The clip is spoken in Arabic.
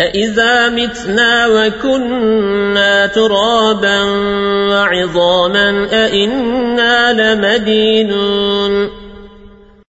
أَإِذَا مِتْنَا وَكُنَّا تُرَابًا وَعِظَامًا أَإِنَّا لَمَدِينُونَ